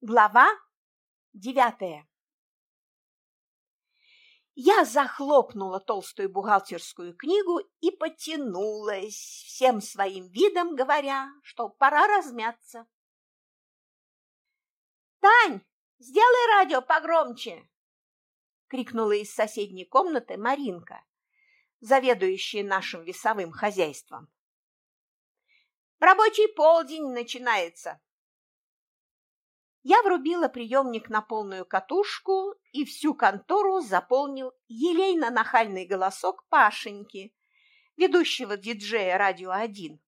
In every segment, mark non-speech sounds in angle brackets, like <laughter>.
Глава девятая Я захлопнула толстую бухгалтерскую книгу и потянулась, всем своим видом говоря, что пора размяться. «Тань, сделай радио погромче!» — крикнула из соседней комнаты Маринка, заведующая нашим весовым хозяйством. «Рабочий полдень начинается!» Я врубила приемник на полную катушку, и всю контору заполнил елейно-нахальный голосок Пашеньки, ведущего диджея «Радио 1»,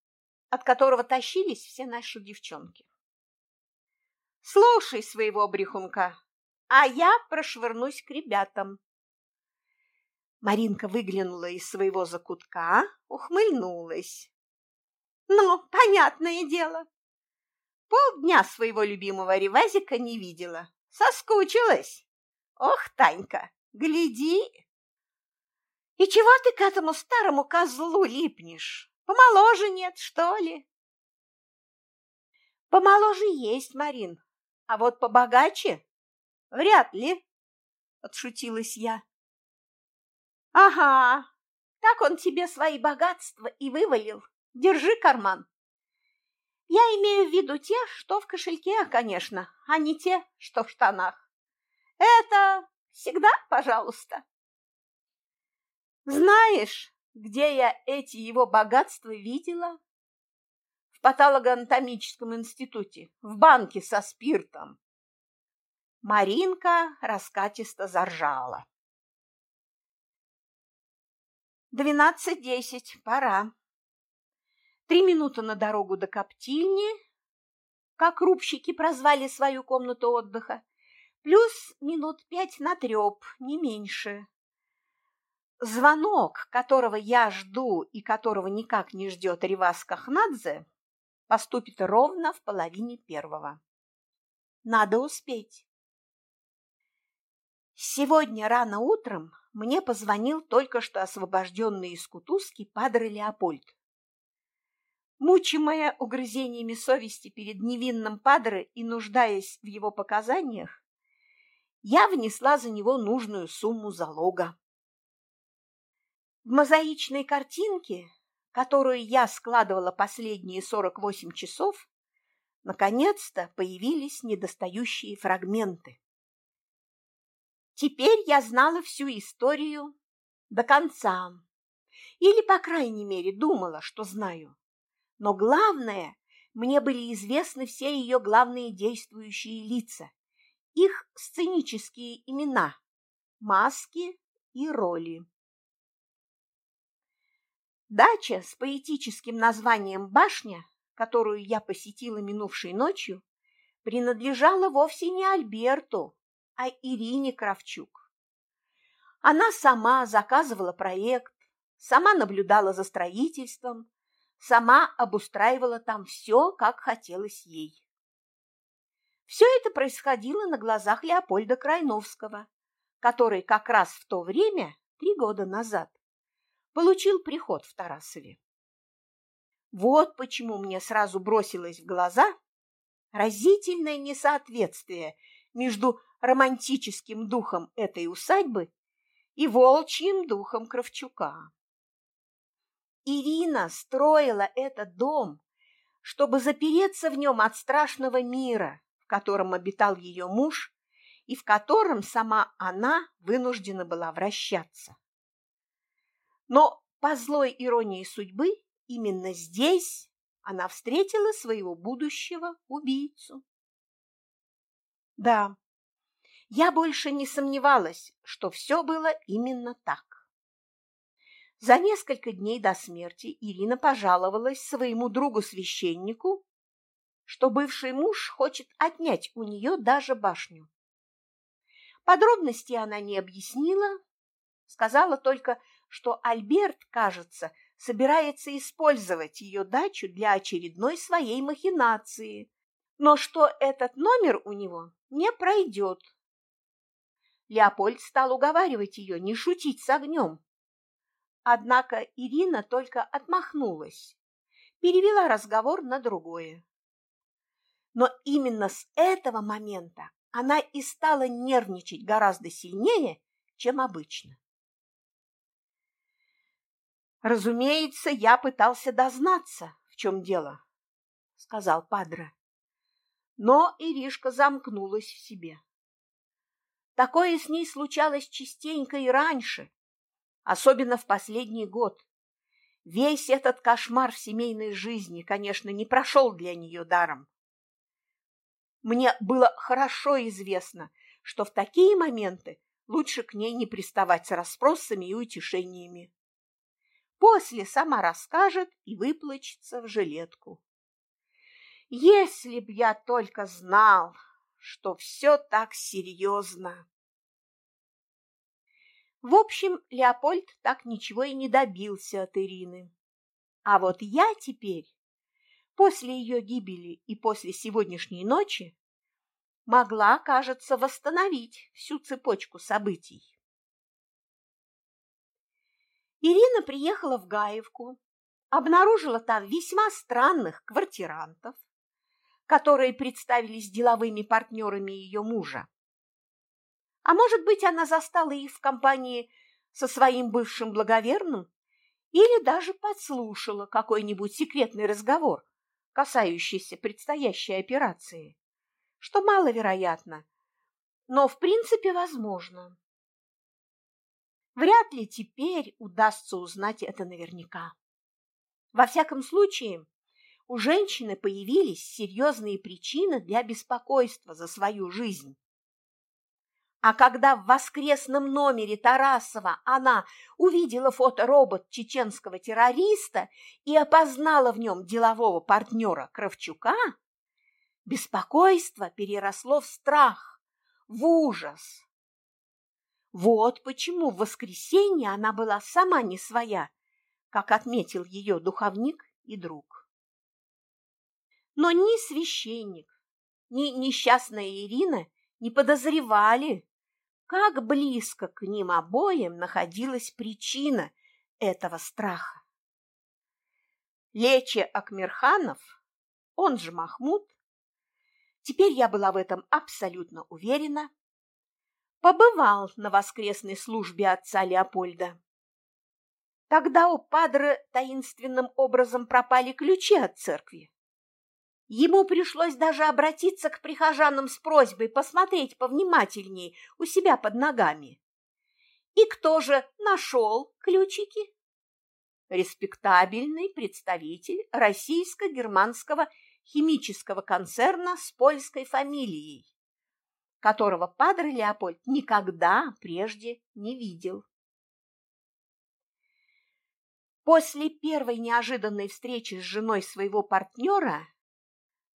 от которого тащились все наши девчонки. «Слушай своего брехунка, а я прошвырнусь к ребятам». Маринка выглянула из своего закутка, ухмыльнулась. «Ну, понятное дело, Полдня своего любимого ревазика не видела. Соскучилась. Ох, Танька, гляди! И чего ты к этому старому козлу липнешь? Помоложе нет, что ли? Помоложе есть, Марин, а вот побогаче вряд ли, отшутилась я. Ага, так он тебе свои богатства и вывалил. Держи карман. Я имею в виду те, что в кошельке, конечно, а не те, что в штанах. Это всегда, пожалуйста. Знаешь, где я эти его богатства видела? В патологоанатомическом институте, в банке со спиртом. Маринка раскатисто заржала. Двенадцать десять, пора. Три минуты на дорогу до коптильни, как рубщики прозвали свою комнату отдыха, плюс минут пять на треп, не меньше. Звонок, которого я жду и которого никак не ждет Ривас Кахнадзе, поступит ровно в половине первого. Надо успеть. Сегодня рано утром мне позвонил только что освобожденный из кутузки падре Леопольд Мучимая угрызениями совести перед невинным Падре и нуждаясь в его показаниях, я внесла за него нужную сумму залога. В мозаичной картинке, которую я складывала последние 48 часов, наконец-то появились недостающие фрагменты. Теперь я знала всю историю до конца, или, по крайней мере, думала, что знаю. Но главное, мне были известны все ее главные действующие лица, их сценические имена, маски и роли. Дача с поэтическим названием «Башня», которую я посетила минувшей ночью, принадлежала вовсе не Альберту, а Ирине Кравчук. Она сама заказывала проект, сама наблюдала за строительством, сама обустраивала там все, как хотелось ей. Все это происходило на глазах Леопольда Крайновского, который как раз в то время, три года назад, получил приход в Тарасове. Вот почему мне сразу бросилось в глаза разительное несоответствие между романтическим духом этой усадьбы и волчьим духом Кравчука. Ирина строила этот дом, чтобы запереться в нем от страшного мира, в котором обитал ее муж и в котором сама она вынуждена была вращаться. Но по злой иронии судьбы именно здесь она встретила своего будущего убийцу. Да, я больше не сомневалась, что все было именно так. За несколько дней до смерти Ирина пожаловалась своему другу-священнику, что бывший муж хочет отнять у нее даже башню. Подробности она не объяснила, сказала только, что Альберт, кажется, собирается использовать ее дачу для очередной своей махинации, но что этот номер у него не пройдет. Леопольд стал уговаривать ее не шутить с огнем, Однако Ирина только отмахнулась, перевела разговор на другое. Но именно с этого момента она и стала нервничать гораздо сильнее, чем обычно. Разумеется, я пытался дознаться, в чем дело, сказал Падре. Но Иришка замкнулась в себе. Такое с ней случалось частенько и раньше, особенно в последний год. Весь этот кошмар в семейной жизни, конечно, не прошел для нее даром. Мне было хорошо известно, что в такие моменты лучше к ней не приставать с расспросами и утешениями. После сама расскажет и выплачется в жилетку. Если б я только знал, что все так серьезно. В общем, Леопольд так ничего и не добился от Ирины. А вот я теперь, после ее гибели и после сегодняшней ночи, могла, кажется, восстановить всю цепочку событий. Ирина приехала в Гаевку, обнаружила там весьма странных квартирантов, которые представились деловыми партнерами ее мужа. А может быть, она застала их в компании со своим бывшим благоверным или даже подслушала какой-нибудь секретный разговор, касающийся предстоящей операции, что маловероятно, но в принципе возможно. Вряд ли теперь удастся узнать это наверняка. Во всяком случае, у женщины появились серьезные причины для беспокойства за свою жизнь. А когда в воскресном номере Тарасова она увидела фоторобот чеченского террориста и опознала в нем делового партнера Кравчука, беспокойство переросло в страх, в ужас. Вот почему в воскресенье она была сама не своя, как отметил ее духовник и друг. Но ни священник, ни несчастная Ирина не подозревали, как близко к ним обоим находилась причина этого страха. Лечи Акмирханов, он же Махмуд, теперь я была в этом абсолютно уверена, побывал на воскресной службе отца Леопольда. Тогда у Падре таинственным образом пропали ключи от церкви. Ему пришлось даже обратиться к прихожанам с просьбой посмотреть повнимательней у себя под ногами. И кто же нашел ключики? Респектабельный представитель российско-германского химического концерна с польской фамилией, которого Падре Леопольд никогда прежде не видел. После первой неожиданной встречи с женой своего партнера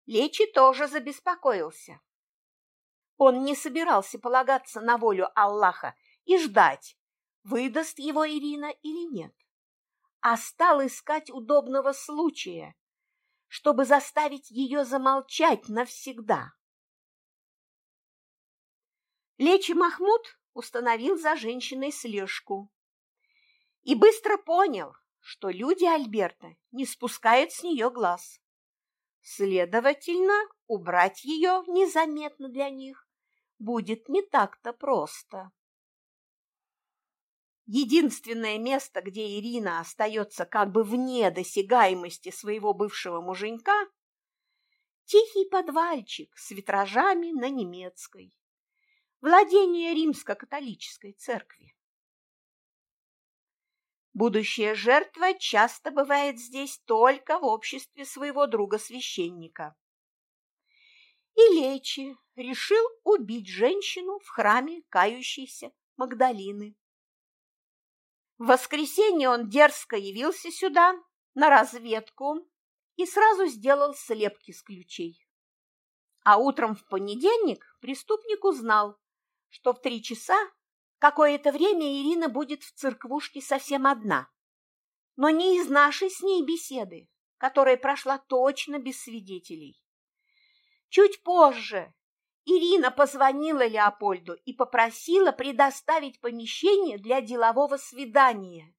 Лечи тоже забеспокоился. Он не собирался полагаться на волю Аллаха и ждать, выдаст его Ирина или нет, а стал искать удобного случая, чтобы заставить ее замолчать навсегда. Лечи Махмуд установил за женщиной слежку и быстро понял, что люди Альберта не спускают с нее глаз. Следовательно, убрать ее незаметно для них будет не так-то просто. Единственное место, где Ирина остается как бы вне досягаемости своего бывшего муженька – тихий подвальчик с витражами на немецкой, владение римско-католической церкви. Будущая жертва часто бывает здесь только в обществе своего друга-священника. И Лечи решил убить женщину в храме кающейся Магдалины. В воскресенье он дерзко явился сюда на разведку и сразу сделал слепки с ключей. А утром в понедельник преступник узнал, что в три часа Какое-то время Ирина будет в церквушке совсем одна, но не из нашей с ней беседы, которая прошла точно без свидетелей. Чуть позже Ирина позвонила Леопольду и попросила предоставить помещение для делового свидания.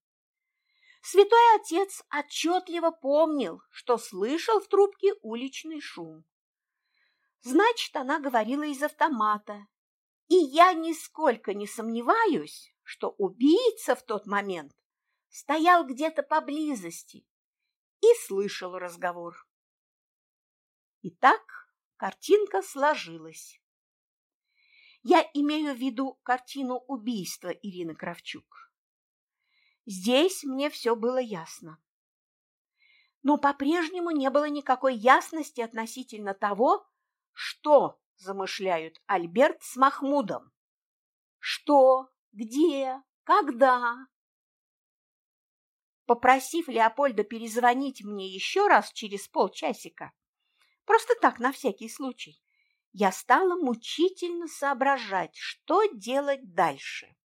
Святой отец отчетливо помнил, что слышал в трубке уличный шум. Значит, она говорила из автомата. И я нисколько не сомневаюсь, что убийца в тот момент стоял где-то поблизости и слышал разговор. Итак, картинка сложилась. Я имею в виду картину убийства Ирины Кравчук. Здесь мне все было ясно. Но по-прежнему не было никакой ясности относительно того, что замышляют Альберт с Махмудом. Что, где, когда. Попросив Леопольда перезвонить мне еще раз через полчасика, просто так, на всякий случай, я стала мучительно соображать, что делать дальше.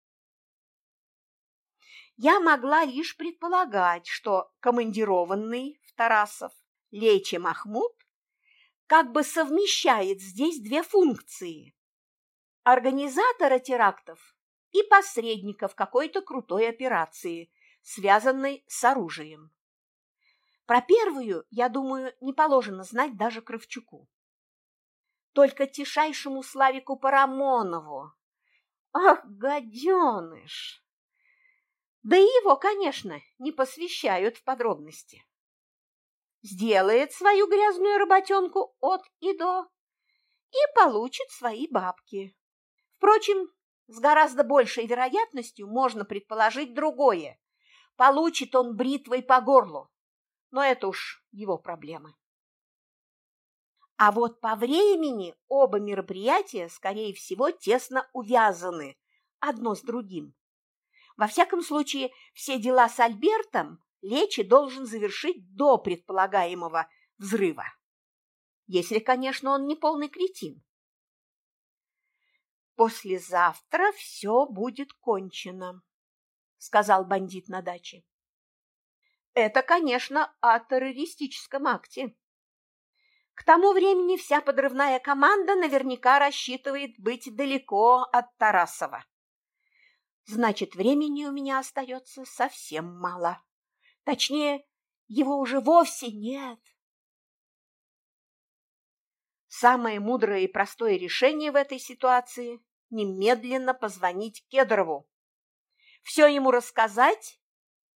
Я могла лишь предполагать, что командированный в Тарасов Лечи Махмуд как бы совмещает здесь две функции – организатора терактов и посредника в какой-то крутой операции, связанной с оружием. Про первую, я думаю, не положено знать даже Кравчуку только тишайшему Славику Парамонову. Ах, гаденыш! Да и его, конечно, не посвящают в подробности. Сделает свою грязную работенку от и до и получит свои бабки. Впрочем, с гораздо большей вероятностью можно предположить другое. Получит он бритвой по горлу, но это уж его проблемы. А вот по времени оба мероприятия, скорее всего, тесно увязаны одно с другим. Во всяком случае, все дела с Альбертом Лечи должен завершить до предполагаемого взрыва. Если, конечно, он не полный кретин. «Послезавтра все будет кончено», — сказал бандит на даче. «Это, конечно, о террористическом акте. К тому времени вся подрывная команда наверняка рассчитывает быть далеко от Тарасова. Значит, времени у меня остается совсем мало. Точнее, его уже вовсе нет. Самое мудрое и простое решение в этой ситуации – немедленно позвонить Кедрову. Все ему рассказать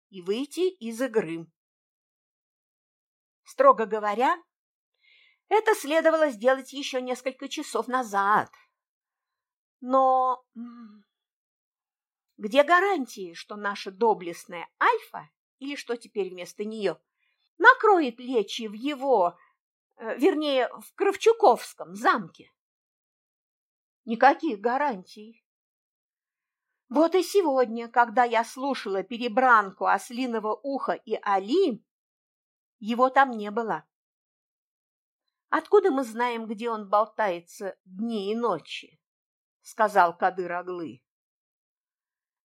и выйти из игры. Строго говоря, это следовало сделать еще несколько часов назад. Но где гарантии, что наша доблестная Альфа, или что теперь вместо нее, накроет лечи в его, э, вернее, в Кравчуковском замке? Никаких гарантий. Вот и сегодня, когда я слушала перебранку ослиного уха и Али, его там не было. Откуда мы знаем, где он болтается дни и ночи? сказал Кадыр Аглы.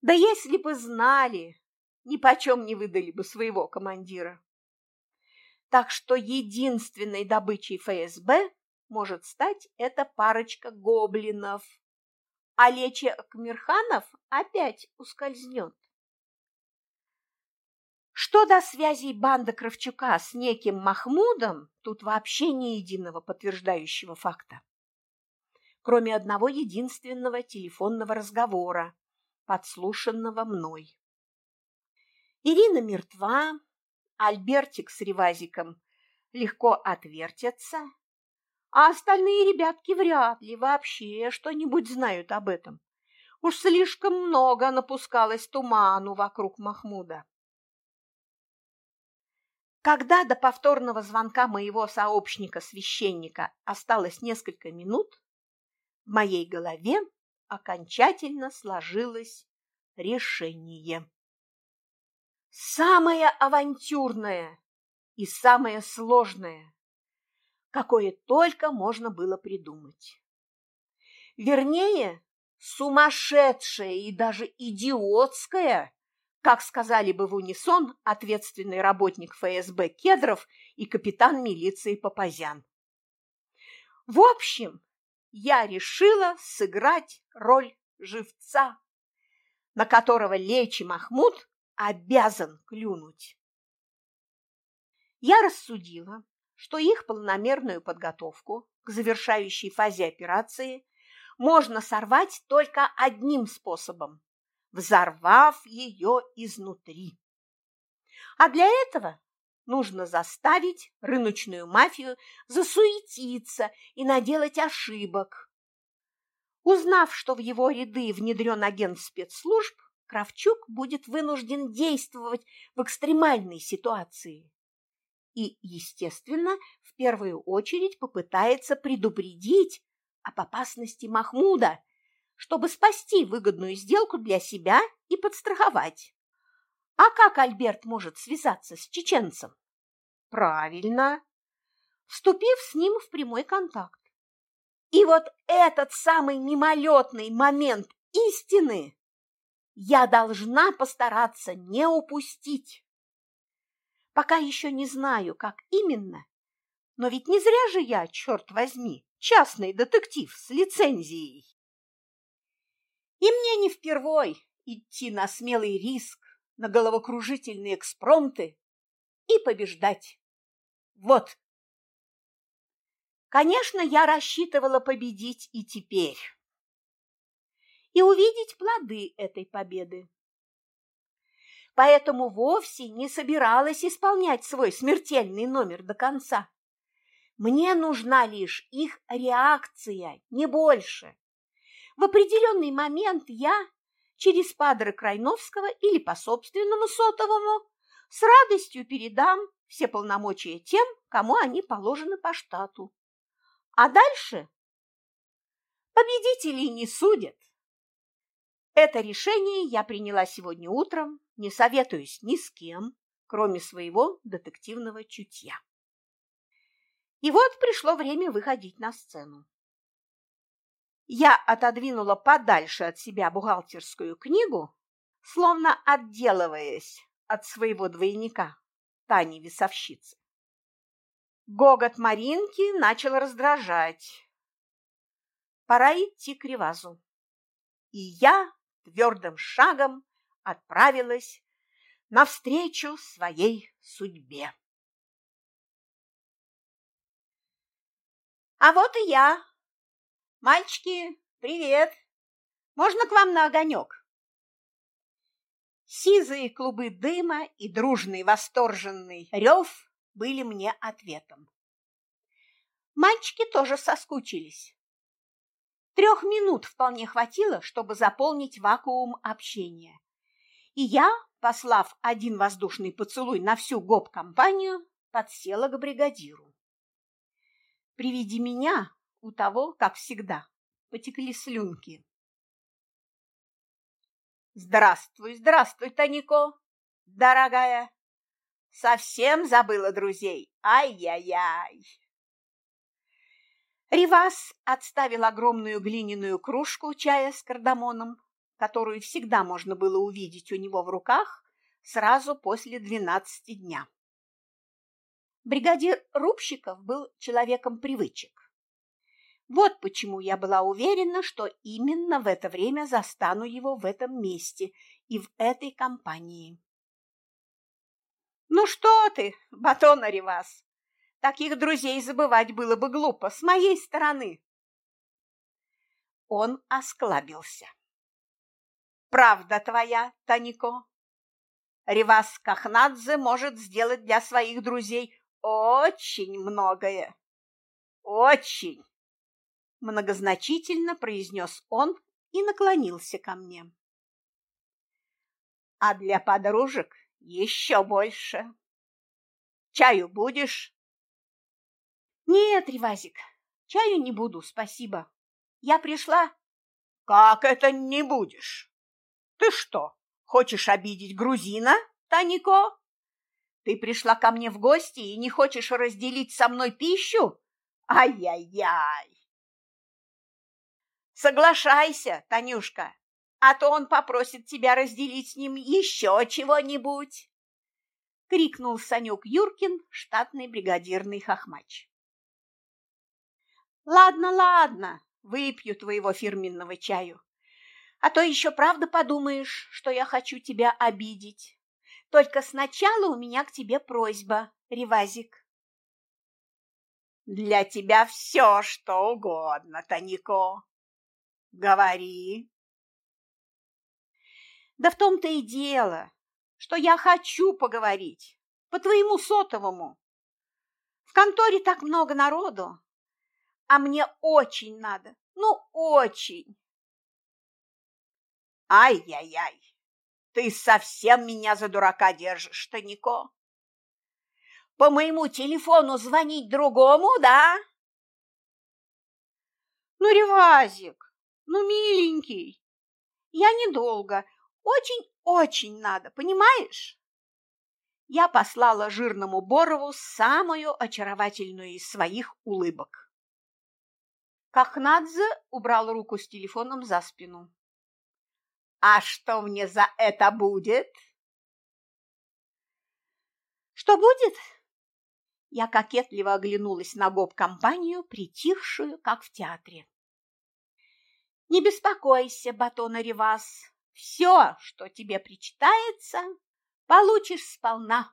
Да если бы знали, ни почем не выдали бы своего командира. Так что единственной добычей ФСБ может стать эта парочка гоблинов, а Лечи Акмирханов опять ускользнет. Что до связей банды Кравчука с неким Махмудом, тут вообще ни единого подтверждающего факта. Кроме одного единственного телефонного разговора, подслушанного мной. Ирина мертва, Альбертик с Ревазиком легко отвертятся, а остальные ребятки вряд ли вообще что-нибудь знают об этом. Уж слишком много напускалось туману вокруг Махмуда. Когда до повторного звонка моего сообщника-священника осталось несколько минут, в моей голове окончательно сложилось решение. Самое авантюрное и самое сложное, какое только можно было придумать. Вернее, сумасшедшее и даже идиотское как сказали бы в унисон ответственный работник ФСБ Кедров и капитан милиции Папазян. В общем, я решила сыграть роль живца, на которого Лечи Махмуд обязан клюнуть. Я рассудила, что их планомерную подготовку к завершающей фазе операции можно сорвать только одним способом – взорвав ее изнутри. А для этого нужно заставить рыночную мафию засуетиться и наделать ошибок. Узнав, что в его ряды внедрен агент спецслужб, Кравчук будет вынужден действовать в экстремальной ситуации. И, естественно, в первую очередь попытается предупредить об опасности Махмуда, чтобы спасти выгодную сделку для себя и подстраховать. А как Альберт может связаться с чеченцем? Правильно, вступив с ним в прямой контакт. И вот этот самый мимолетный момент истины я должна постараться не упустить. Пока еще не знаю, как именно, но ведь не зря же я, черт возьми, частный детектив с лицензией. И мне не впервой идти на смелый риск, на головокружительные экспромты и побеждать. Вот. Конечно, я рассчитывала победить и теперь. И увидеть плоды этой победы. Поэтому вовсе не собиралась исполнять свой смертельный номер до конца. Мне нужна лишь их реакция, не больше. В определенный момент я через Падре Крайновского или по собственному сотовому с радостью передам все полномочия тем, кому они положены по штату. А дальше победителей не судят. Это решение я приняла сегодня утром, не советуюсь ни с кем, кроме своего детективного чутья. И вот пришло время выходить на сцену. Я отодвинула подальше от себя бухгалтерскую книгу, словно отделываясь от своего двойника, Тани Весовщицы. Гогот Маринки начал раздражать. Пора идти к Ревазу. И я твердым шагом отправилась навстречу своей судьбе. А вот и я. Мальчики, привет. Можно к вам на огонек? Сизые клубы дыма и дружный восторженный рев были мне ответом. Мальчики тоже соскучились. Трех минут вполне хватило, чтобы заполнить вакуум общения. И я, послав один воздушный поцелуй на всю гоп-компанию, подсела к бригадиру. При виде меня у того, как всегда, потекли слюнки. Здравствуй, здравствуй, Танико, дорогая. Совсем забыла друзей. Ай-яй-яй. Ривас отставил огромную глиняную кружку чая с кардамоном, которую всегда можно было увидеть у него в руках сразу после двенадцати дня. Бригадир Рубщиков был человеком привычек. Вот почему я была уверена, что именно в это время застану его в этом месте и в этой компании. «Ну что ты, батон Аривас, таких друзей забывать было бы глупо с моей стороны!» Он осклабился. «Правда твоя, Танико. Ривас Кахнадзе может сделать для своих друзей очень многое. Очень!» Многозначительно произнес он и наклонился ко мне. А для подружек еще больше. Чаю будешь? Нет, Ривазик, чаю не буду, спасибо. Я пришла. Как это не будешь? Ты что, хочешь обидеть грузина, Танико? Ты пришла ко мне в гости и не хочешь разделить со мной пищу? Ай-яй-яй! Соглашайся, Танюшка, а то он попросит тебя разделить с ним еще чего-нибудь!» — крикнул Санек Юркин, штатный бригадирный хохмач. «Ладно, ладно, выпью твоего фирменного чаю, а то еще правда подумаешь, что я хочу тебя обидеть. Только сначала у меня к тебе просьба, Ревазик». Для тебя все, что угодно, Танико. Говори. Да в том-то и дело, что я хочу поговорить по твоему сотовому. В конторе так много народу, а мне очень надо, ну очень. Ай-яй-яй, ты совсем меня за дурака держишь, Танико. По моему телефону звонить другому, да? Ну, Ревазик, ну, миленький, я недолго, очень-очень надо, понимаешь? Я послала жирному Борову самую очаровательную из своих улыбок. Кахнадзе убрал руку с телефоном за спину. «А что мне за это будет?» «Что будет?» Я кокетливо оглянулась на гоп-компанию, притихшую, как в театре. «Не беспокойся, Батона Ревас, все, что тебе причитается, получишь сполна».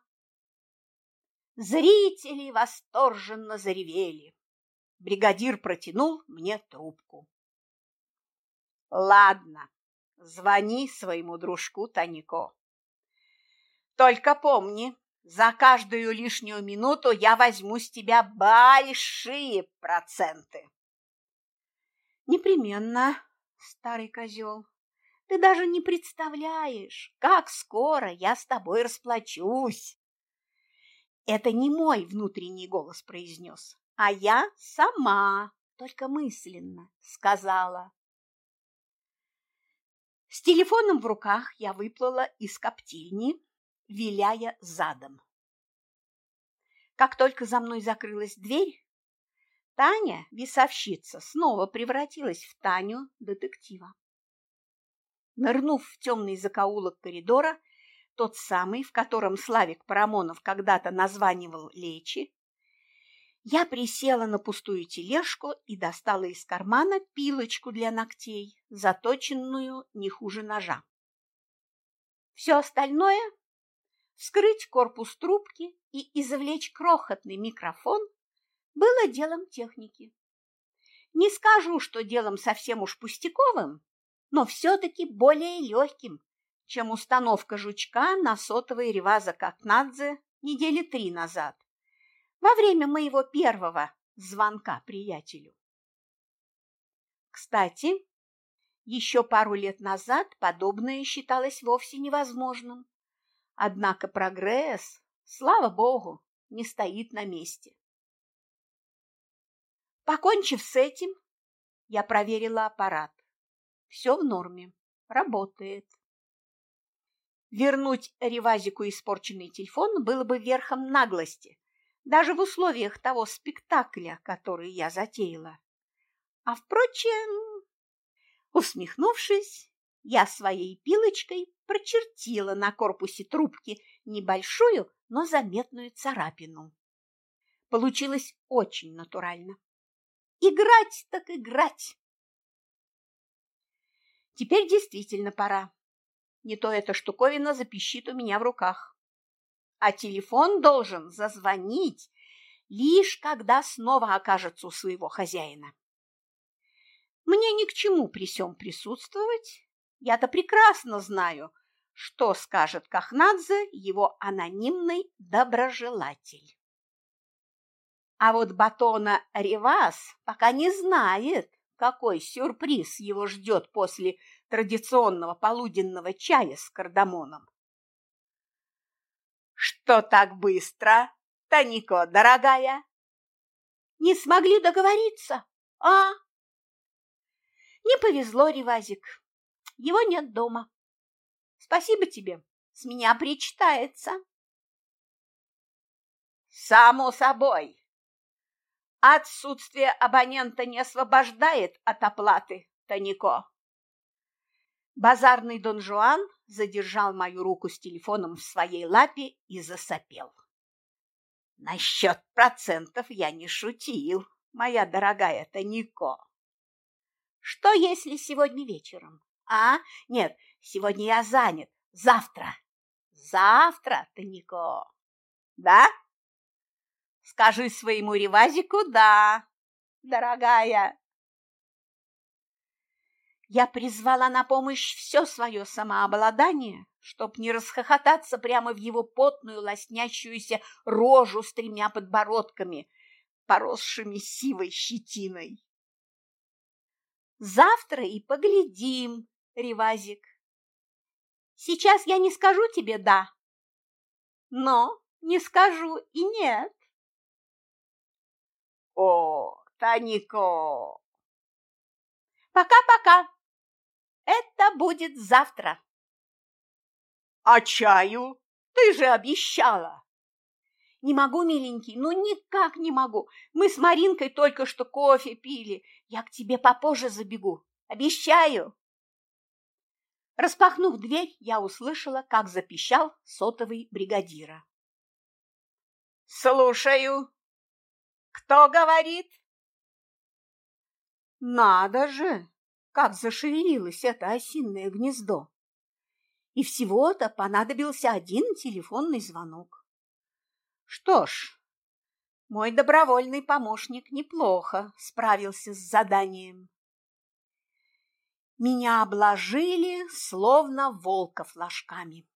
Зрители восторженно заревели. Бригадир протянул мне трубку. «Ладно, звони своему дружку Танико. Только помни, за каждую лишнюю минуту я возьму с тебя большие проценты». «Непременно, старый козел. Ты даже не представляешь, как скоро я с тобой расплачусь!» Это не мой внутренний голос произнес, а я сама, только мысленно, сказала. С телефоном в руках я выплыла из коптильни, виляя задом. Как только за мной закрылась дверь, Таня, весовщица, снова превратилась в Таню детектива. Нырнув в темный закоулок коридора, тот самый, в котором Славик Парамонов когда-то названивал Лечи, я присела на пустую тележку и достала из кармана пилочку для ногтей, заточенную не хуже ножа. Все остальное – вскрыть корпус трубки и извлечь крохотный микрофон – было делом техники. Не скажу, что делом совсем уж пустяковым, но все-таки более легким, чем установка жучка на сотовый реваза Кокнадзе недели три назад во время моего первого звонка приятелю. Кстати, еще пару лет назад подобное считалось вовсе невозможным. Однако прогресс, слава богу, не стоит на месте. Покончив с этим, я проверила аппарат. Все в норме, работает. Вернуть Ревазику испорченный телефон было бы верхом наглости, даже в условиях того спектакля, который я затеяла. А впрочем, усмехнувшись, я своей пилочкой прочертила на корпусе трубки небольшую, но заметную царапину. Получилось очень натурально. Играть так играть. Теперь действительно пора. Не то эта штуковина запищит у меня в руках а телефон должен зазвонить лишь когда снова окажется у своего хозяина. Мне ни к чему при сём присутствовать. Я-то прекрасно знаю, что скажет Кахнадзе его анонимный доброжелатель. А вот Батона Ревас пока не знает, какой сюрприз его ждет после традиционного полуденного чая с кардамоном. Что так быстро, Танико, дорогая? Не смогли договориться, а? Не повезло, Ревазик. Его нет дома. Спасибо тебе, с меня причитается. Само собой. Отсутствие абонента не освобождает от оплаты, Танико. Базарный Дон Жуан задержал мою руку с телефоном в своей лапе и засопел. Насчет процентов я не шутил, моя дорогая Танико. Что, если сегодня вечером? А? Нет, сегодня я занят. Завтра. Завтра, Танико. Да? Скажи своему ревазику «да», дорогая. Я призвала на помощь все свое самообладание, чтоб не расхохотаться прямо в его потную, лоснящуюся рожу с тремя подбородками, поросшими сивой щетиной. Завтра и поглядим, Ревазик. Сейчас я не скажу тебе «да», но не скажу и «нет». О, Танико! Пока-пока. Это будет завтра. А чаю? Ты же обещала. Не могу, миленький, ну никак не могу. Мы с Маринкой только что кофе пили. Я к тебе попозже забегу. Обещаю. Распахнув дверь, я услышала, как запищал сотовый бригадира. «Слушаю. Кто говорит?» «Надо же, как зашевелилось это осинное гнездо!» И всего-то понадобился один телефонный звонок. Что ж, мой добровольный помощник неплохо справился с заданием. Меня обложили, словно волка флажками.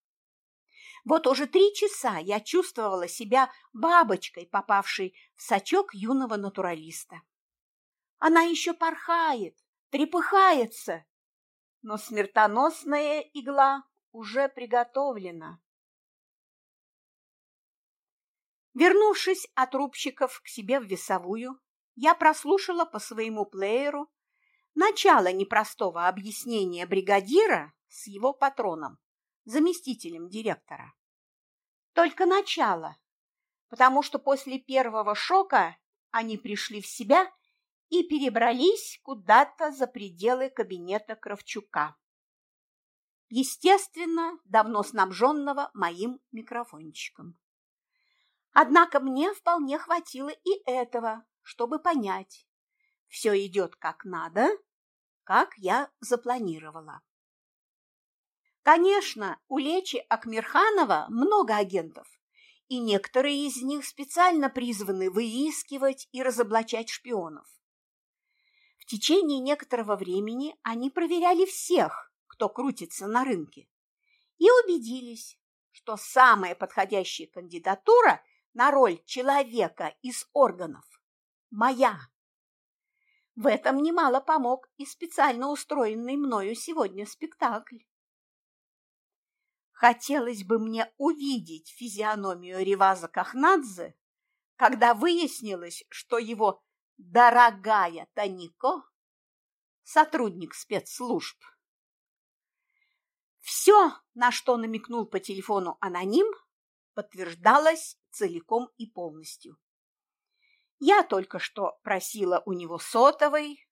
Вот уже три часа я чувствовала себя бабочкой, попавшей в сачок юного натуралиста. Она еще порхает, трепыхается, но смертоносная игла уже приготовлена. Вернувшись от рубщиков к себе в весовую, я прослушала по своему плееру начало непростого объяснения бригадира с его патроном, заместителем директора. Только начало, потому что после первого шока они пришли в себя и перебрались куда-то за пределы кабинета Кравчука. Естественно, давно снабженного моим микрофончиком. Однако мне вполне хватило и этого, чтобы понять, все идет как надо, как я запланировала. Конечно, у Лечи Акмирханова много агентов, и некоторые из них специально призваны выискивать и разоблачать шпионов. В течение некоторого времени они проверяли всех, кто крутится на рынке, и убедились, что самая подходящая кандидатура на роль человека из органов – моя. В этом немало помог и специально устроенный мною сегодня спектакль. Хотелось бы мне увидеть физиономию Реваза Кахнадзе, когда выяснилось, что его дорогая Танико – сотрудник спецслужб. Все, на что намекнул по телефону аноним, подтверждалось целиком и полностью. Я только что просила у него сотовый,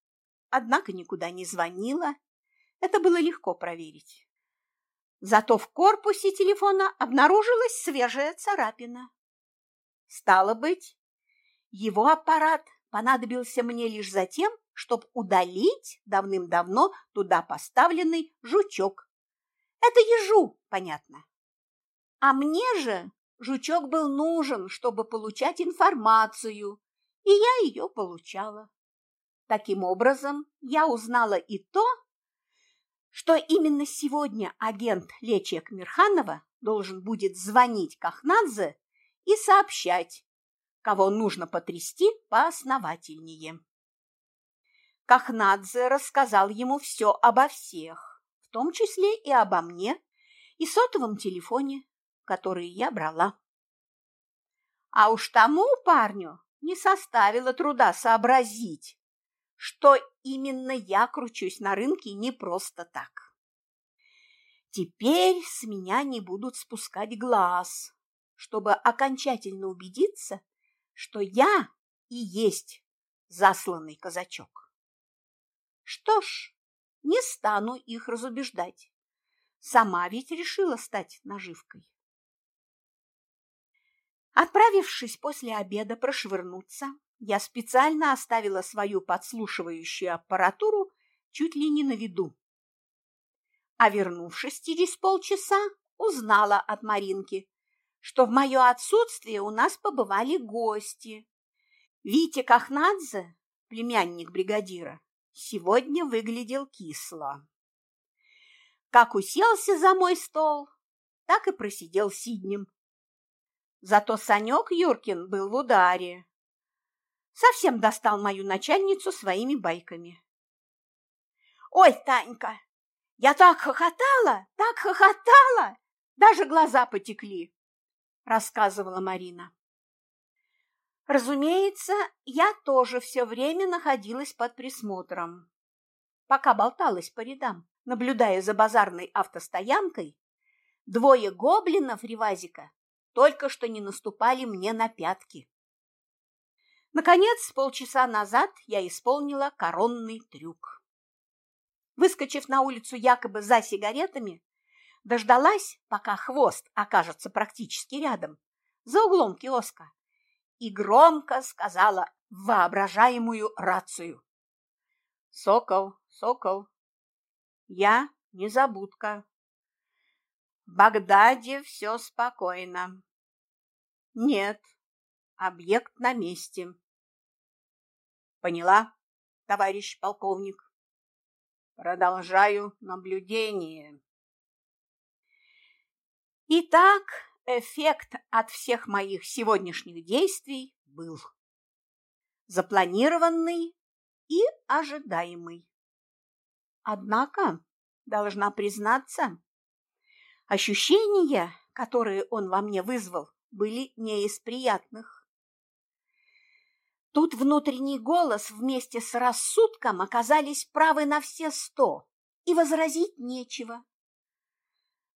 однако никуда не звонила. Это было легко проверить. Зато в корпусе телефона обнаружилась свежая царапина. Стало быть, его аппарат понадобился мне лишь за тем, чтобы удалить давным-давно туда поставленный жучок. Это ежу, понятно. А мне же жучок был нужен, чтобы получать информацию, и я ее получала. Таким образом, я узнала и то, что именно сегодня агент Лечек Мирханова должен будет звонить Кахнадзе и сообщать, кого нужно потрясти поосновательнее. Кахнадзе рассказал ему все обо всех, в том числе и обо мне, и сотовом телефоне, который я брала. А уж тому парню не составило труда сообразить, что именно я кручусь на рынке не просто так. Теперь с меня не будут спускать глаз, чтобы окончательно убедиться, что я и есть засланный казачок. Что ж, не стану их разубеждать. Сама ведь решила стать наживкой. Отправившись после обеда прошвырнуться, я специально оставила свою подслушивающую аппаратуру чуть ли не на виду. А вернувшись через полчаса, узнала от Маринки, что в мое отсутствие у нас побывали гости. Витя Кахнадзе, племянник бригадира, сегодня выглядел кисло. Как уселся за мой стол, так и просидел сиднем. Зато Санек Юркин был в ударе. Совсем достал мою начальницу своими байками. «Ой, Танька, я так хохотала, так хохотала, даже глаза потекли», рассказывала Марина. Разумеется, я тоже все время находилась под присмотром. Пока болталась по рядам, наблюдая за базарной автостоянкой, двое гоблинов Ривазика только что не наступали мне на пятки. Наконец, полчаса назад я исполнила коронный трюк. Выскочив на улицу якобы за сигаретами, дождалась, пока хвост окажется практически рядом, за углом киоска, и громко сказала воображаемую рацию. «Сокол, сокол, я незабудка. В Багдаде все спокойно. Нет, объект на месте. Поняла, товарищ полковник? Продолжаю наблюдение. Итак, эффект от всех моих сегодняшних действий был запланированный и ожидаемый. Однако, должна признаться, ощущения, которые он во мне вызвал, были не из приятных. Тут внутренний голос вместе с рассудком оказались правы на все сто, и возразить нечего.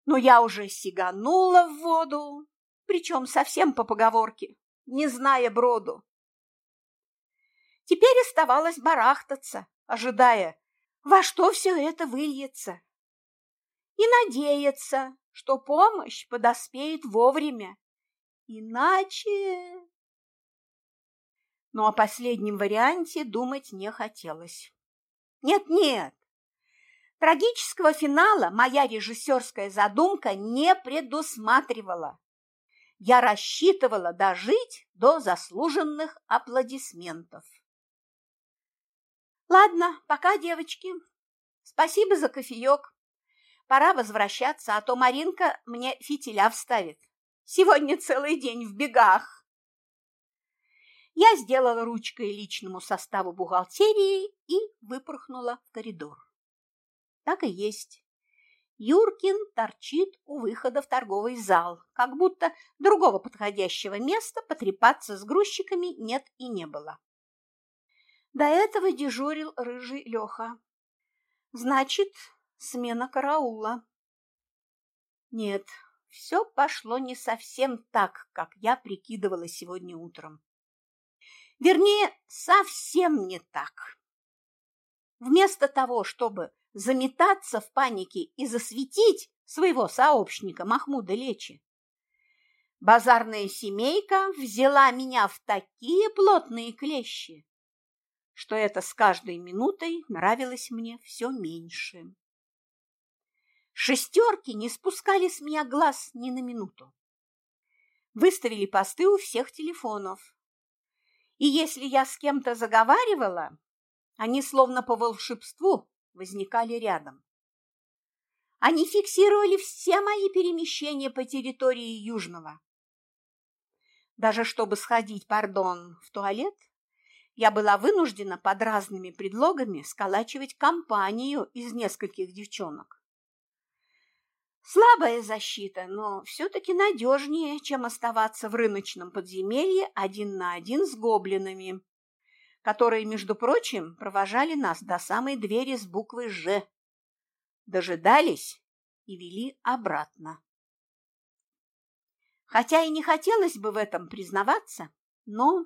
Но я уже сиганула в воду, причем совсем по поговорке, не зная броду. Теперь оставалось барахтаться, ожидая, во что все это выльется, и надеяться, что помощь подоспеет вовремя. Иначе... Но о последнем варианте думать не хотелось. Нет-нет, трагического финала моя режиссерская задумка не предусматривала. Я рассчитывала дожить до заслуженных аплодисментов. Ладно, пока, девочки. Спасибо за кофеек. Пора возвращаться, а то Маринка мне фитиля вставит. Сегодня целый день в бегах. Я сделала ручкой личному составу бухгалтерии и выпорхнула в коридор. Так и есть. Юркин торчит у выхода в торговый зал, как будто другого подходящего места потрепаться с грузчиками нет и не было. До этого дежурил рыжий Леха. Значит, смена караула. Нет, все пошло не совсем так, как я прикидывала сегодня утром. Вернее, совсем не так. Вместо того, чтобы заметаться в панике и засветить своего сообщника Махмуда Лечи, базарная семейка взяла меня в такие плотные клещи, что это с каждой минутой нравилось мне все меньше. Шестерки не спускали с меня глаз ни на минуту. Выставили посты у всех телефонов. И если я с кем-то заговаривала, они словно по волшебству возникали рядом. Они фиксировали все мои перемещения по территории Южного. Даже чтобы сходить, пардон, в туалет, я была вынуждена под разными предлогами сколачивать компанию из нескольких девчонок. Слабая защита, но все-таки надежнее, чем оставаться в рыночном подземелье один на один с гоблинами, которые, между прочим, провожали нас до самой двери с буквой «Ж», дожидались и вели обратно. Хотя и не хотелось бы в этом признаваться, но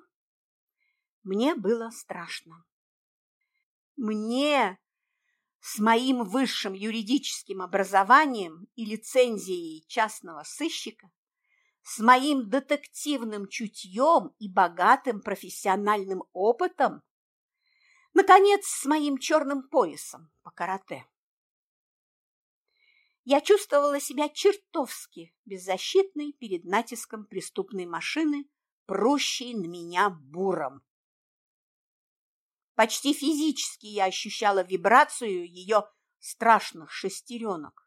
мне было страшно. Мне с моим высшим юридическим образованием и лицензией частного сыщика, с моим детективным чутьем и богатым профессиональным опытом, наконец, с моим черным поясом по карате. Я чувствовала себя чертовски беззащитной перед натиском преступной машины, прущей на меня буром. Почти физически я ощущала вибрацию ее страшных шестеренок,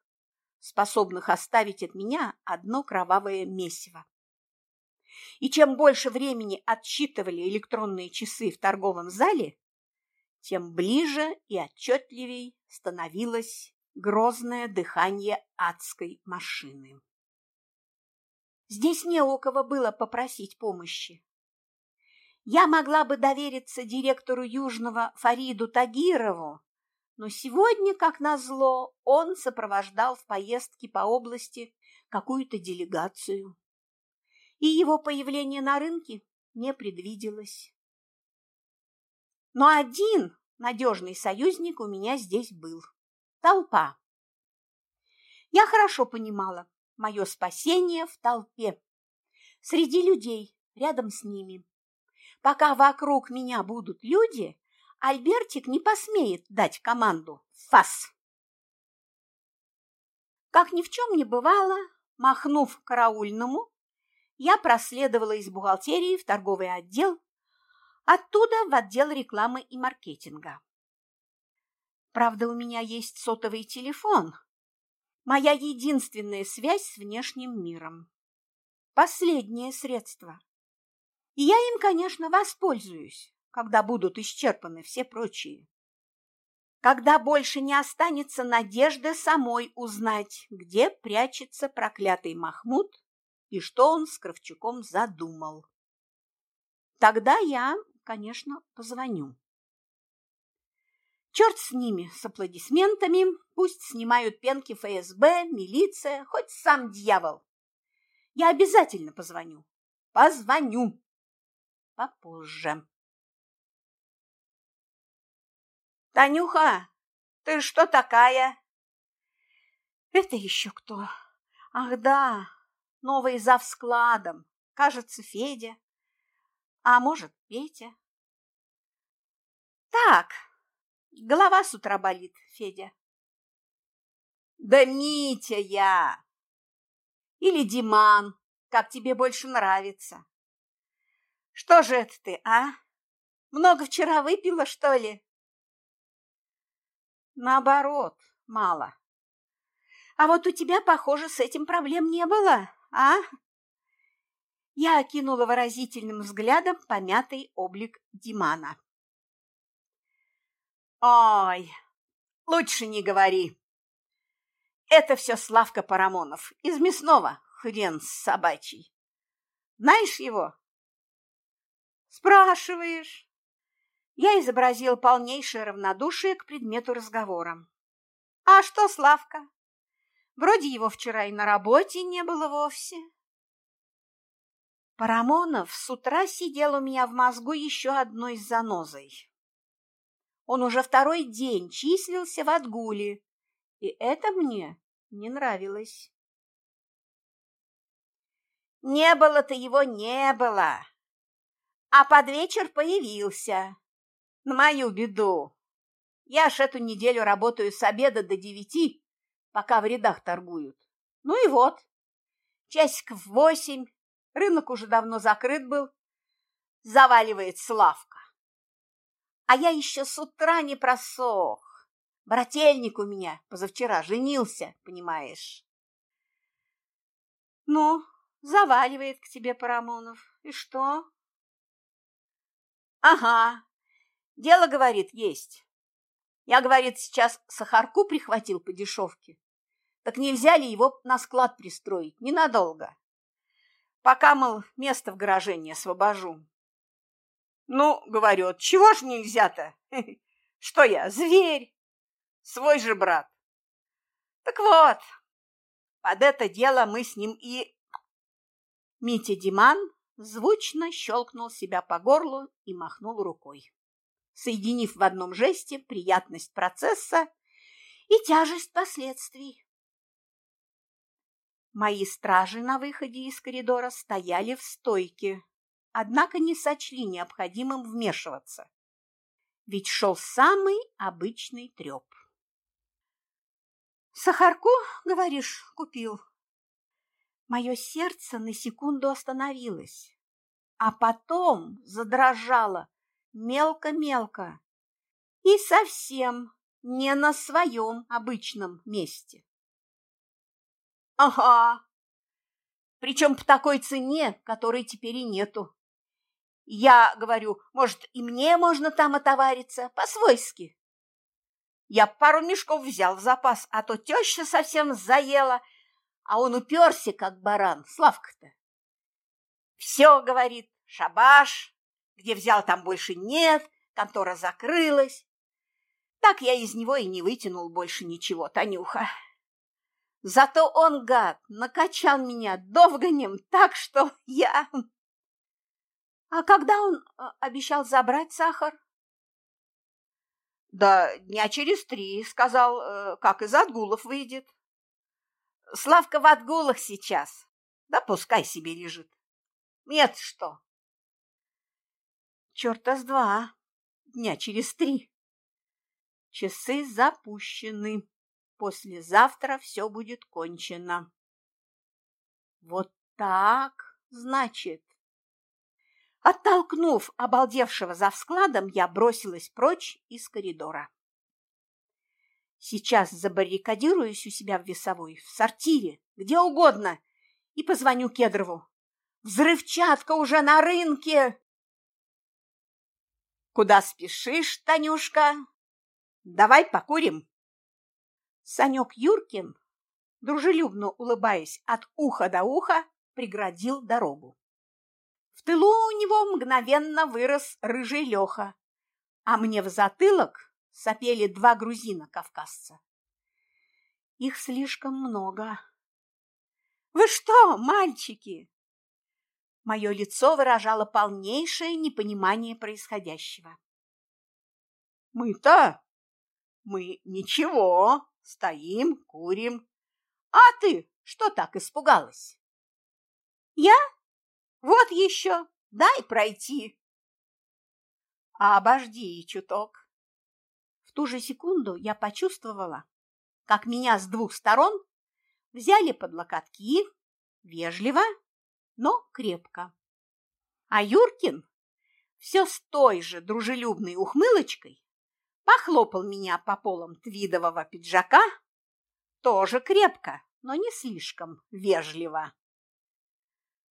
способных оставить от меня одно кровавое месиво. И чем больше времени отсчитывали электронные часы в торговом зале, тем ближе и отчетливей становилось грозное дыхание адской машины. Здесь не у кого было попросить помощи. Я могла бы довериться директору Южного Фариду Тагирову, но сегодня, как назло, он сопровождал в поездке по области какую-то делегацию, и его появление на рынке не предвиделось. Но один надежный союзник у меня здесь был – толпа. Я хорошо понимала, мое спасение в толпе, среди людей, рядом с ними. Пока вокруг меня будут люди, Альбертик не посмеет дать команду «Фас!». Как ни в чем не бывало, махнув караульному, я проследовала из бухгалтерии в торговый отдел, оттуда в отдел рекламы и маркетинга. Правда, у меня есть сотовый телефон, моя единственная связь с внешним миром. Последнее средство. И я им, конечно, воспользуюсь когда будут исчерпаны все прочие. Когда больше не останется надежды самой узнать, где прячется проклятый Махмуд и что он с Кравчуком задумал. Тогда я, конечно, позвоню. Черт с ними, с аплодисментами, пусть снимают пенки ФСБ, милиция, хоть сам дьявол. Я обязательно позвоню. Позвоню. Попозже. «Танюха, ты что такая?» «Это еще кто? Ах, да, новый зав складом, кажется, Федя, а может, Петя». «Так, голова с утра болит, Федя». «Да Митя я!» «Или Диман, как тебе больше нравится». «Что же это ты, а? Много вчера выпила, что ли?» Наоборот, мало. А вот у тебя, похоже, с этим проблем не было, а? Я окинула выразительным взглядом помятый облик Димана. Ой, лучше не говори. Это все Славка Парамонов из мясного, хрен собачий. Знаешь его? Спрашиваешь? Я изобразил полнейшее равнодушие к предмету разговора. «А что, Славка? Вроде его вчера и на работе не было вовсе». Парамонов с утра сидел у меня в мозгу еще одной занозой. Он уже второй день числился в отгуле, и это мне не нравилось. Не было-то его не было, а под вечер появился на мою беду. Я ж эту неделю работаю с обеда до девяти, пока в рядах торгуют. Ну и вот, часиков в восемь, рынок уже давно закрыт был, заваливает Славка. А я еще с утра не просох. Брательник у меня позавчера женился, понимаешь. Ну, заваливает к тебе Парамонов. И что? Ага, Дело, говорит, есть. Я, говорит, сейчас сахарку прихватил по дешевке. Так нельзя ли его на склад пристроить ненадолго? Пока, мол, место в гараже не освобожу. Ну, говорю, чего ж нельзя-то? <laughs> Что я, зверь? Свой же брат. Так вот, под это дело мы с ним и... Митя Диман звучно щелкнул себя по горлу и махнул рукой соединив в одном жесте приятность процесса и тяжесть последствий. Мои стражи на выходе из коридора стояли в стойке, однако не сочли необходимым вмешиваться, ведь шел самый обычный треп. Сахарку, говоришь, купил? Мое сердце на секунду остановилось, а потом задрожало мелко-мелко и совсем не на своем обычном месте. Ага, причем по такой цене, которой теперь и нету. Я говорю, может, и мне можно там отовариться по-свойски. Я пару мешков взял в запас, а то теща совсем заела, а он уперся, как баран, Славка-то. Все, говорит, шабаш, где взял, там больше нет, контора закрылась. Так я из него и не вытянул больше ничего, Танюха. Зато он, гад, накачал меня довганем так, что я... <laughs> А когда он э, обещал забрать сахар? Да дня через три, сказал, э, как из отгулов выйдет. Славка в отгулах сейчас. Да пускай себе лежит. Нет, что? Черта с два. Дня через три. Часы запущены. Послезавтра все будет кончено. Вот так, значит. Оттолкнув обалдевшего за складом, я бросилась прочь из коридора. Сейчас забаррикадируюсь у себя в весовой, в сортире, где угодно, и позвоню Кедрову. Взрывчатка уже на рынке! Куда спешишь, Танюшка? Давай покурим. Санек Юркин, дружелюбно улыбаясь от уха до уха, преградил дорогу. В тылу у него мгновенно вырос рыжий Леха, а мне в затылок сопели два грузина-кавказца. Их слишком много. «Вы что, мальчики?» Мое лицо выражало полнейшее непонимание происходящего. «Мы-то? Мы ничего, стоим, курим. А ты что так испугалась?» «Я? Вот еще, дай пройти!» «Обожди чуток!» В ту же секунду я почувствовала, как меня с двух сторон взяли под локотки, вежливо, но крепко. А Юркин все с той же дружелюбной ухмылочкой похлопал меня по полам твидового пиджака, тоже крепко, но не слишком вежливо.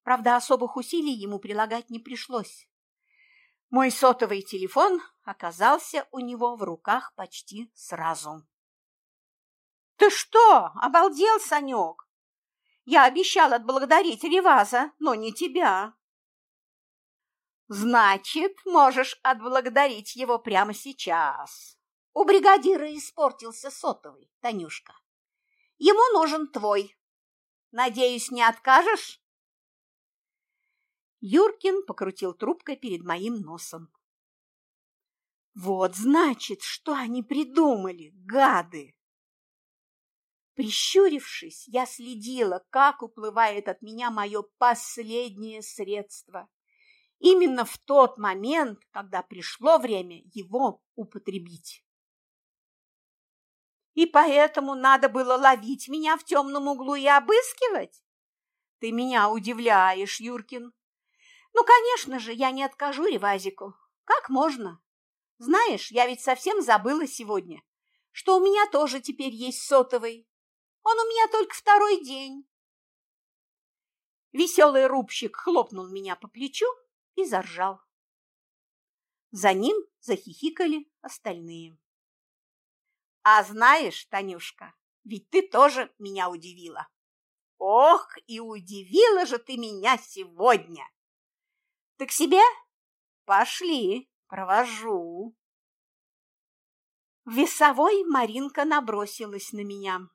Правда, особых усилий ему прилагать не пришлось. Мой сотовый телефон оказался у него в руках почти сразу. «Ты что, обалдел, Санек? Я обещал отблагодарить Реваза, но не тебя». «Значит, можешь отблагодарить его прямо сейчас. У бригадира испортился сотовый, Танюшка. Ему нужен твой. Надеюсь, не откажешь?» Юркин покрутил трубкой перед моим носом. Вот значит, что они придумали, гады! Прищурившись, я следила, как уплывает от меня мое последнее средство. Именно в тот момент, когда пришло время его употребить. И поэтому надо было ловить меня в темном углу и обыскивать? Ты меня удивляешь, Юркин. Ну, конечно же, я не откажу Ревазику. Как можно? Знаешь, я ведь совсем забыла сегодня, что у меня тоже теперь есть сотовый. Он у меня только второй день. Веселый рубщик хлопнул меня по плечу и заржал. За ним захихикали остальные. А знаешь, Танюшка, ведь ты тоже меня удивила. Ох, и удивила же ты меня сегодня! Ты к себе? Пошли, провожу. Весовой Маринка набросилась на меня.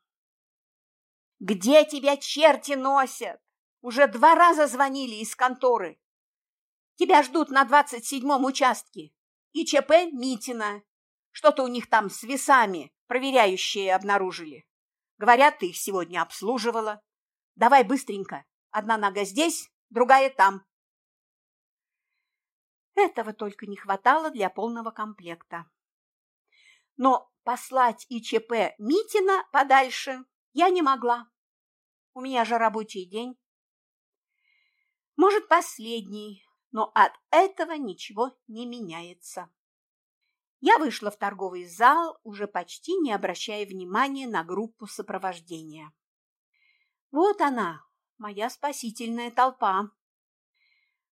Где тебя черти носят? Уже два раза звонили из конторы. Тебя ждут на двадцать седьмом участке. И ЧП Митина. Что-то у них там с весами проверяющие обнаружили. Говорят, ты их сегодня обслуживала. Давай быстренько. Одна нога здесь, другая там. Этого только не хватало для полного комплекта. Но послать ИЧП Митина подальше я не могла. У меня же рабочий день. Может, последний, но от этого ничего не меняется. Я вышла в торговый зал, уже почти не обращая внимания на группу сопровождения. Вот она, моя спасительная толпа.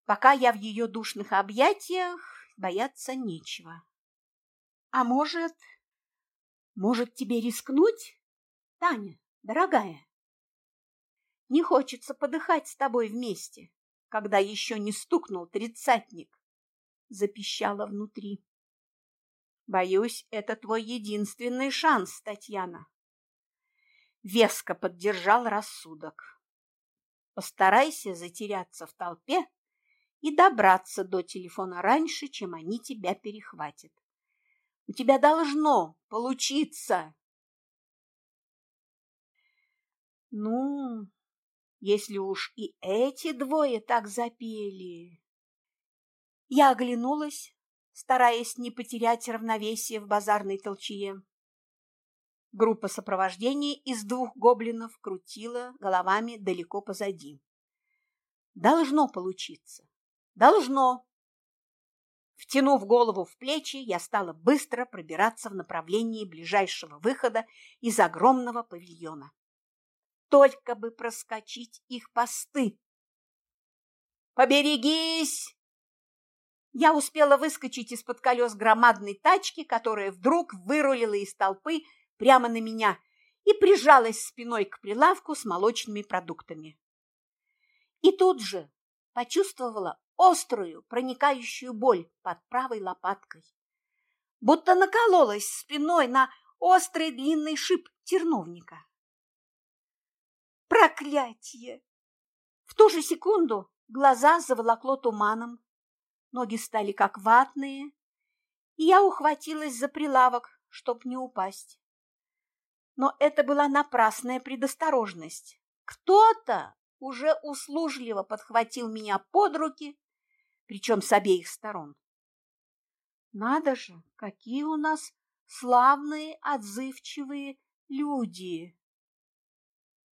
Пока я в ее душных объятиях, бояться нечего. А может, может тебе рискнуть, Таня, дорогая? Не хочется подыхать с тобой вместе, когда еще не стукнул тридцатник, запищала внутри. Боюсь, это твой единственный шанс, Татьяна. Веско поддержал рассудок. Постарайся затеряться в толпе и добраться до телефона раньше, чем они тебя перехватят. У тебя должно получиться. Ну, если уж и эти двое так запели. Я оглянулась, стараясь не потерять равновесие в базарной толчье. Группа сопровождения из двух гоблинов крутила головами далеко позади. Должно получиться. Должно. Втянув голову в плечи, я стала быстро пробираться в направлении ближайшего выхода из огромного павильона. Только бы проскочить их посты. «Поберегись!» Я успела выскочить из-под колес громадной тачки, которая вдруг вырулила из толпы прямо на меня и прижалась спиной к прилавку с молочными продуктами. И тут же почувствовала острую, проникающую боль под правой лопаткой, будто накололась спиной на острый длинный шип терновника. Проклятие! В ту же секунду глаза заволокло туманом, ноги стали как ватные, и я ухватилась за прилавок, чтоб не упасть. Но это была напрасная предосторожность. Кто-то уже услужливо подхватил меня под руки, причем с обеих сторон. Надо же, какие у нас славные, отзывчивые люди!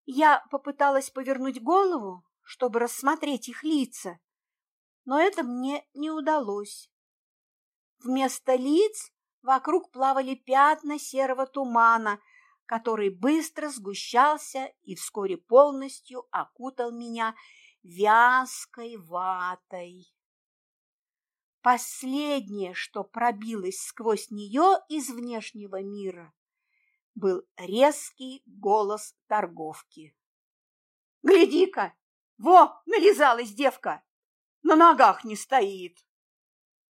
Я попыталась повернуть голову, чтобы рассмотреть их лица, но это мне не удалось. Вместо лиц вокруг плавали пятна серого тумана, который быстро сгущался и вскоре полностью окутал меня вязкой ватой. Последнее, что пробилось сквозь нее из внешнего мира, был резкий голос торговки. «Гляди-ка! Во, нализалась девка! на ногах не стоит.